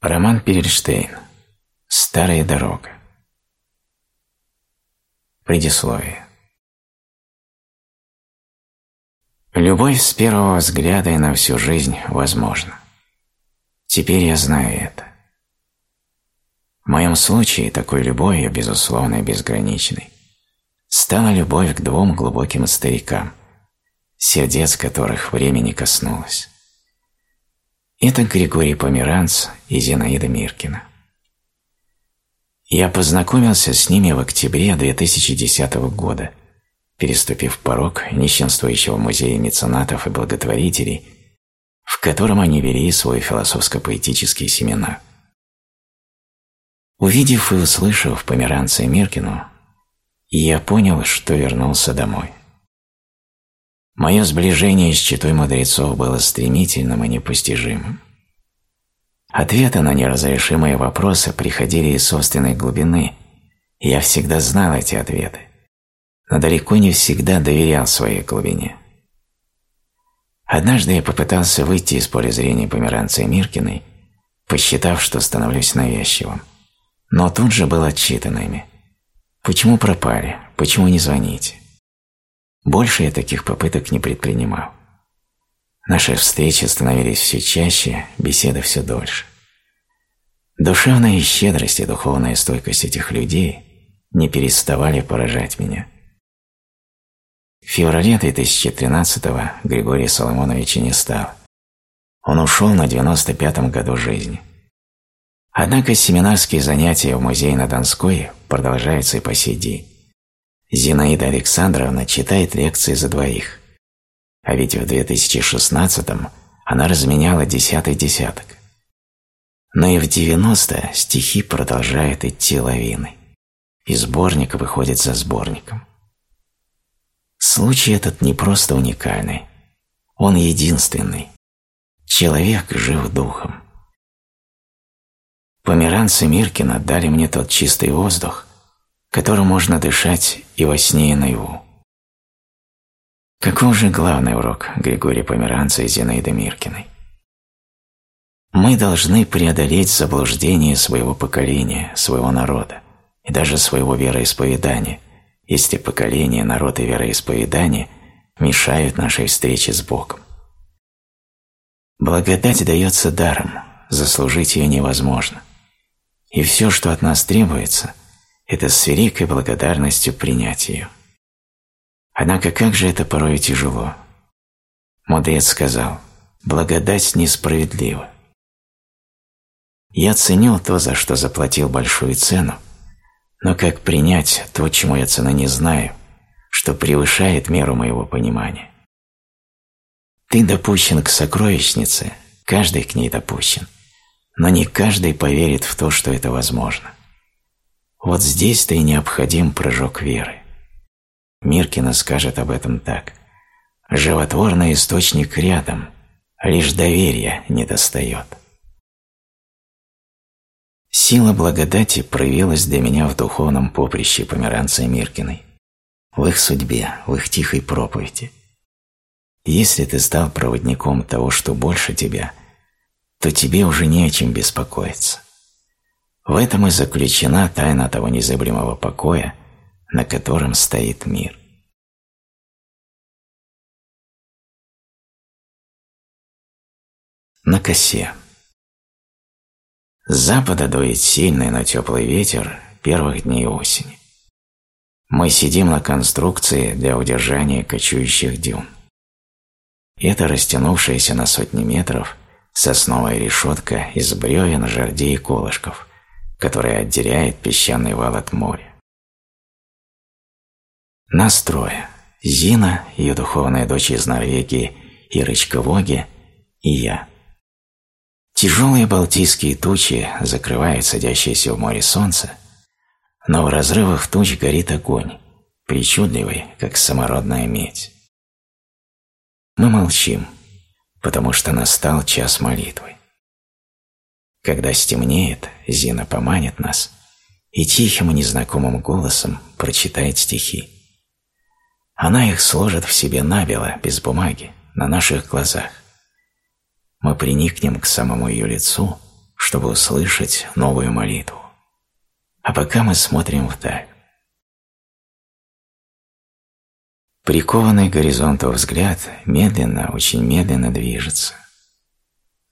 Роман Перельштейн. Старая дорога. Предисловие. Любовь с первого взгляда и на всю жизнь возможна. Теперь я знаю это. В моем случае такой любовью, безусловно и безграничной, стала любовь к двум глубоким старикам, сердец которых времени коснулось. Это Григорий Померанц и Зинаида Миркина. Я познакомился с ними в октябре 2010 года, переступив порог нищенствующего музея меценатов и благотворителей, в котором они вели свой философско-поэтический семинар. Увидев и услышав Померанца и Миркину, я понял, что вернулся домой. Мое сближение с читой мудрецов было стремительным и непостижимым. Ответы на неразрешимые вопросы приходили из собственной глубины, и я всегда знал эти ответы, но далеко не всегда доверял своей глубине. Однажды я попытался выйти из поля зрения Померанца Миркиной, посчитав, что становлюсь навязчивым, но тут же был отчитан ими. Почему пропали? Почему не звоните? Больше я таких попыток не предпринимал. Наши встречи становились все чаще, беседы все дольше. Душевная щедрость и духовная стойкость этих людей не переставали поражать меня. В феврале 2013-го Григория Соломоновича не стало. Он ушел на 95-м году жизни. Однако семинарские занятия в музее на Донской продолжаются и по сей день. Зинаида Александровна читает лекции за двоих. А ведь в 2016-м она разменяла десятый десяток. Но и в 90 стихи продолжают идти лавиной. И сборник выходит за сборником. Случай этот не просто уникальный. Он единственный. Человек жив духом. Померанцы Миркина дали мне тот чистый воздух, которым можно дышать и во сне, и наяву. Каков же главный урок Григория Померанца и Зинаиды Миркиной? Мы должны преодолеть заблуждение своего поколения, своего народа и даже своего вероисповедания, если поколение, народ и вероисповедание мешают нашей встрече с Богом. Благодать дается даром, заслужить ее невозможно. И все, что от нас требуется – это с великой благодарностью принять ее. Однако как же это порой тяжело. Мудрец сказал, благодать несправедлива. Я ценил то, за что заплатил большую цену, но как принять то, чему я цены не знаю, что превышает меру моего понимания? Ты допущен к сокровищнице, каждый к ней допущен, но не каждый поверит в то, что это возможно. Вот здесь-то и необходим прыжок веры. Миркина скажет об этом так. Животворный источник рядом, лишь доверия не достает. Сила благодати проявилась для меня в духовном поприще Померанца Миркиной, в их судьбе, в их тихой проповеди. Если ты стал проводником того, что больше тебя, то тебе уже не о чем беспокоиться. В этом и заключена тайна того незыблемого покоя, на котором стоит мир. На косе. С запада дует сильный, но теплый ветер первых дней осени. Мы сидим на конструкции для удержания кочующих дюн. Это растянувшаяся на сотни метров сосновая решетка из бревен, жердей и колышков – которая отделяет песчаный вал от моря. Нас трое – Зина, ее духовная дочь из Норвегии, Ирочка Воги и я. Тяжелые балтийские тучи закрывают садящееся в море солнце, но в разрывах туч горит огонь, причудливый, как самородная медь. Мы молчим, потому что настал час молитвы. Когда стемнеет, Зина поманит нас и тихим и незнакомым голосом прочитает стихи. Она их сложит в себе набело, без бумаги, на наших глазах. Мы приникнем к самому ее лицу, чтобы услышать новую молитву. А пока мы смотрим вдаль. Прикованный к горизонту взгляд медленно, очень медленно движется.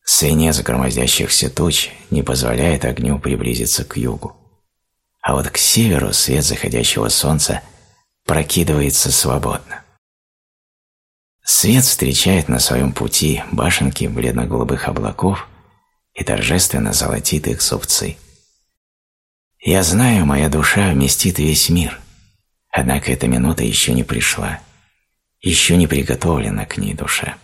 Свинец громоздящихся туч не позволяет огню приблизиться к югу. А вот к северу свет заходящего солнца прокидывается свободно. Свет встречает на своем пути башенки бледно-голубых облаков и торжественно золотит их зубцы. Я знаю, моя душа вместит весь мир, однако эта минута еще не пришла, еще не приготовлена к ней душа.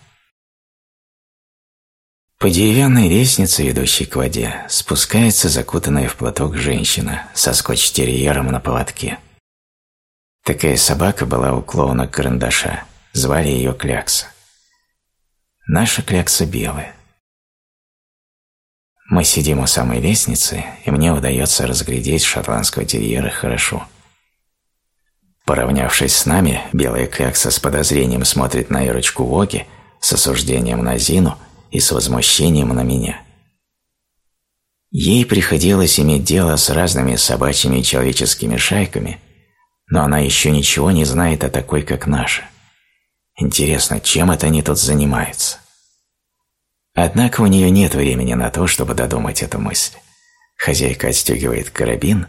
По деревянной лестнице, ведущей к воде, спускается закутанная в платок женщина со скотч-терьером на поводке. Такая собака была у клоуна Карандаша, звали ее Клякса. Наша Клякса белая. Мы сидим у самой лестницы, и мне удается разглядеть шотландского терьера хорошо. Поравнявшись с нами, белая Клякса с подозрением смотрит на Ирочку Воги, с осуждением на Зину и с возмущением на меня. Ей приходилось иметь дело с разными собачьими и человеческими шайками, но она еще ничего не знает о такой, как наша. Интересно, чем это они тут занимаются? Однако у нее нет времени на то, чтобы додумать эту мысль. Хозяйка отстегивает карабин,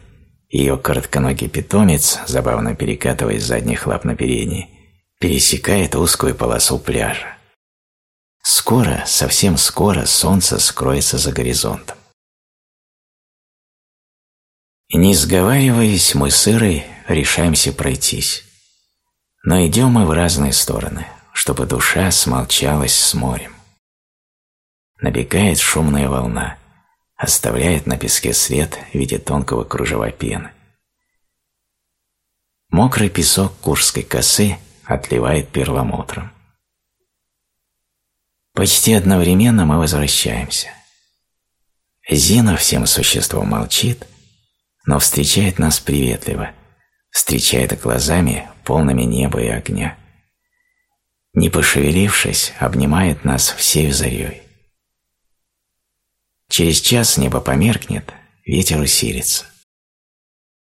ее коротконогий питомец, забавно перекатываясь с задних лап на передние, пересекает узкую полосу пляжа. Скоро, совсем скоро солнце скроется за горизонтом. Не сговариваясь, мы с решаемся пройтись. Но идем мы в разные стороны, чтобы душа смолчалась с морем. Набегает шумная волна, оставляет на песке след в виде тонкого кружева пены. Мокрый песок Курской косы отливает перламутром. Почти одновременно мы возвращаемся. Зина всем существом молчит, но встречает нас приветливо, встречает глазами, полными неба и огня. Не пошевелившись, обнимает нас всей зарей. Через час небо померкнет, ветер усилится.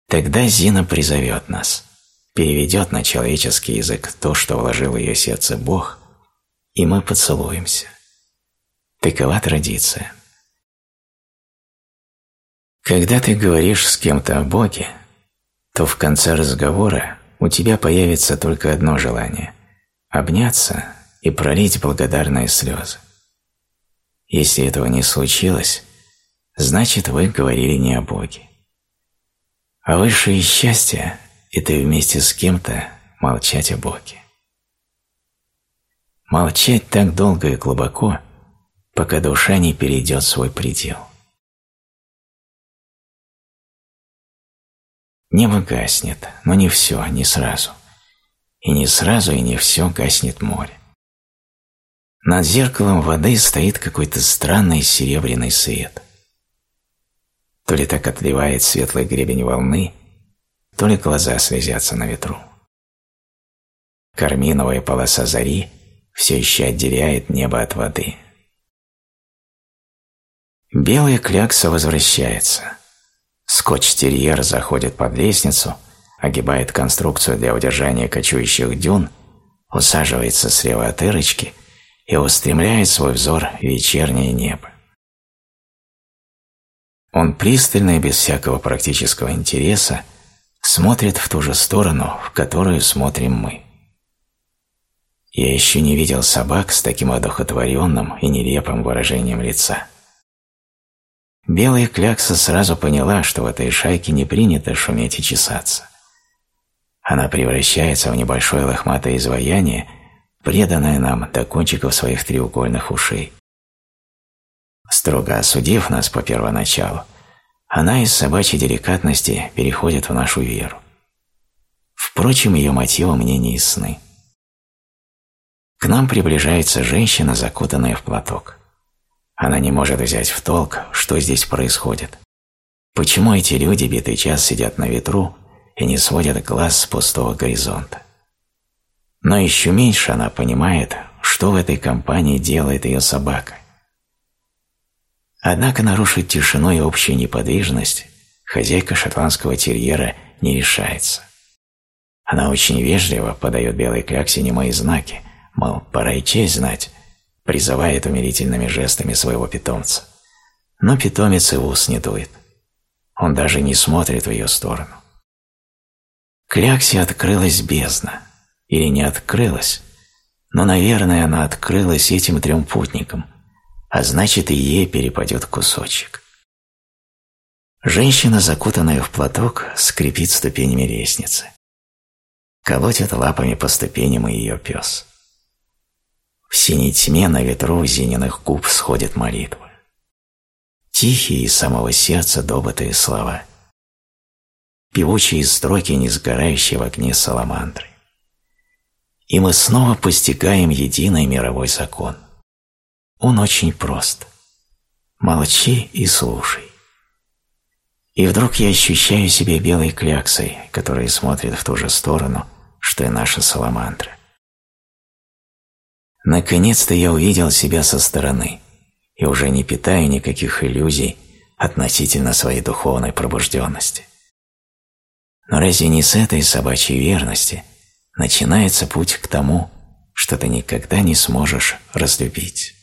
Тогда Зина призовет нас, переведет на человеческий язык то, что вложил в ее сердце Бог, и мы поцелуемся. Такова традиция. Когда ты говоришь с кем-то о Боге, то в конце разговора у тебя появится только одно желание – обняться и пролить благодарные слезы. Если этого не случилось, значит вы говорили не о Боге. А высшее счастье – это вместе с кем-то молчать о Боге. Молчать так долго и глубоко, пока душа не перейдет свой предел – Небо гаснет, но не все, не сразу. И не сразу, и не все гаснет море. Над зеркалом воды стоит какой-то странный серебряный свет. То ли так отливает светлый гребень волны, то ли глаза слезятся на ветру. Карминовая полоса зари все еще отделяет небо от воды. Белая клякса возвращается – Скотч-терьер заходит под лестницу, огибает конструкцию для удержания кочующих дюн, усаживается слева от Ирочки и устремляет свой взор в вечернее небо. Он пристально и без всякого практического интереса смотрит в ту же сторону, в которую смотрим мы. Я еще не видел собак с таким одухотворенным и нелепым выражением лица. Белая клякса сразу поняла, что в этой шайке не принято шуметь и чесаться. Она превращается в небольшое лохматое изваяние, преданное нам до кончиков своих треугольных ушей. Строго осудив нас по первоначалу, она из собачьей деликатности переходит в нашу веру. Впрочем, ее мотивы мне не ясны. К нам приближается женщина, закутанная в платок. Она не может взять в толк, что здесь происходит. Почему эти люди битый час сидят на ветру и не сводят глаз с пустого горизонта? Но еще меньше она понимает, что в этой компании делает ее собака. Однако нарушить тишину и общую неподвижность хозяйка шотландского терьера не решается. Она очень вежливо подает белой кляксе немые знаки, мол, пора и честь знать, призывает умилительными жестами своего питомца. Но питомец и ус не дует. Он даже не смотрит в ее сторону. Кляксе открылась бездна. Или не открылась, но, наверное, она открылась этим трем путникам, а значит и ей перепадет кусочек. Женщина, закутанная в платок, скрипит ступенями лестницы. Колотит лапами по ступеням и ее пес. В синей тьме на ветру зеленых губ сходит молитва. Тихие из самого сердца добытые слова. Певучие строки, не сгорающие в огне саламандры. И мы снова постигаем единый мировой закон. Он очень прост. Молчи и слушай. И вдруг я ощущаю себя белой кляксой, которая смотрит в ту же сторону, что и наша саламандра. Наконец-то я увидел себя со стороны и уже не питая никаких иллюзий относительно своей духовной пробужденности. Но разве не с этой собачьей верности начинается путь к тому, что ты никогда не сможешь разлюбить?